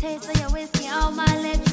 taste of your whiskey on my lips.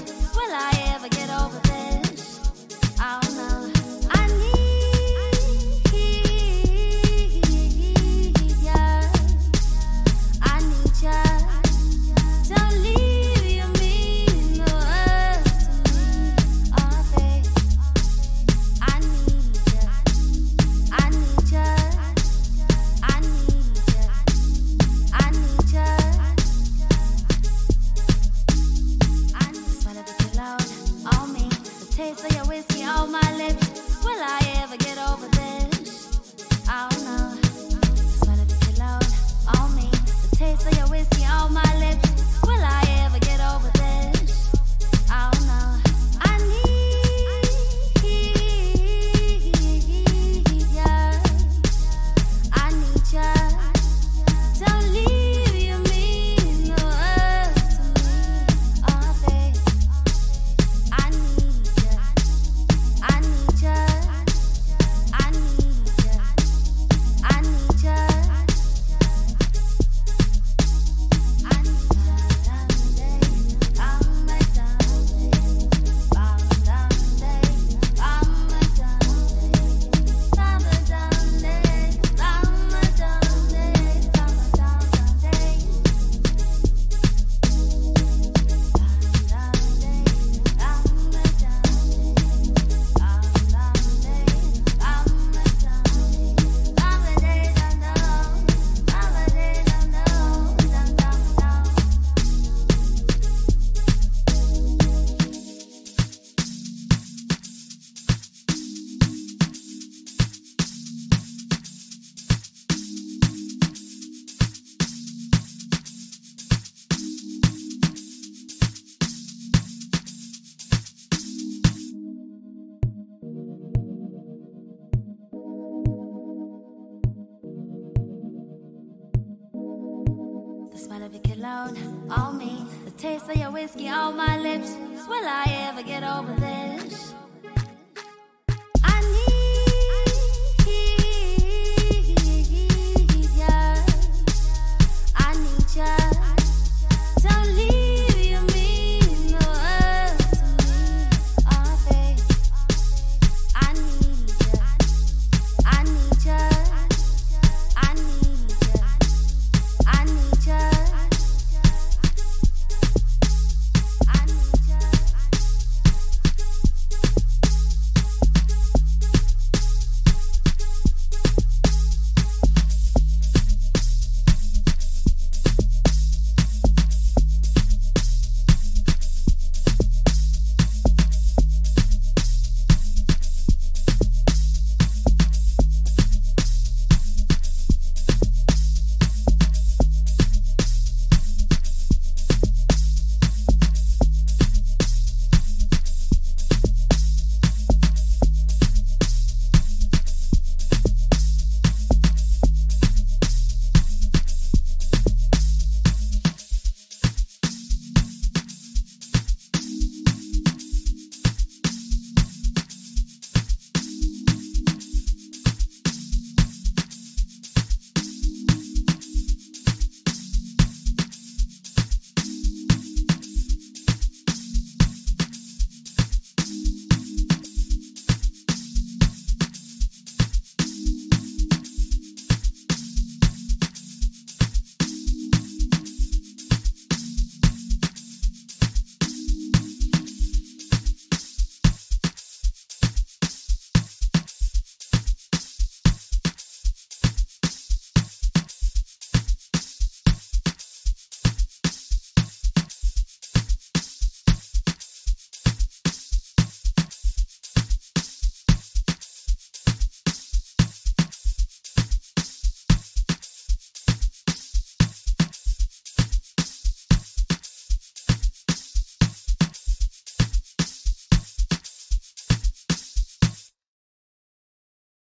alone, all me. The taste of your whiskey on my lips. Will I ever get over this?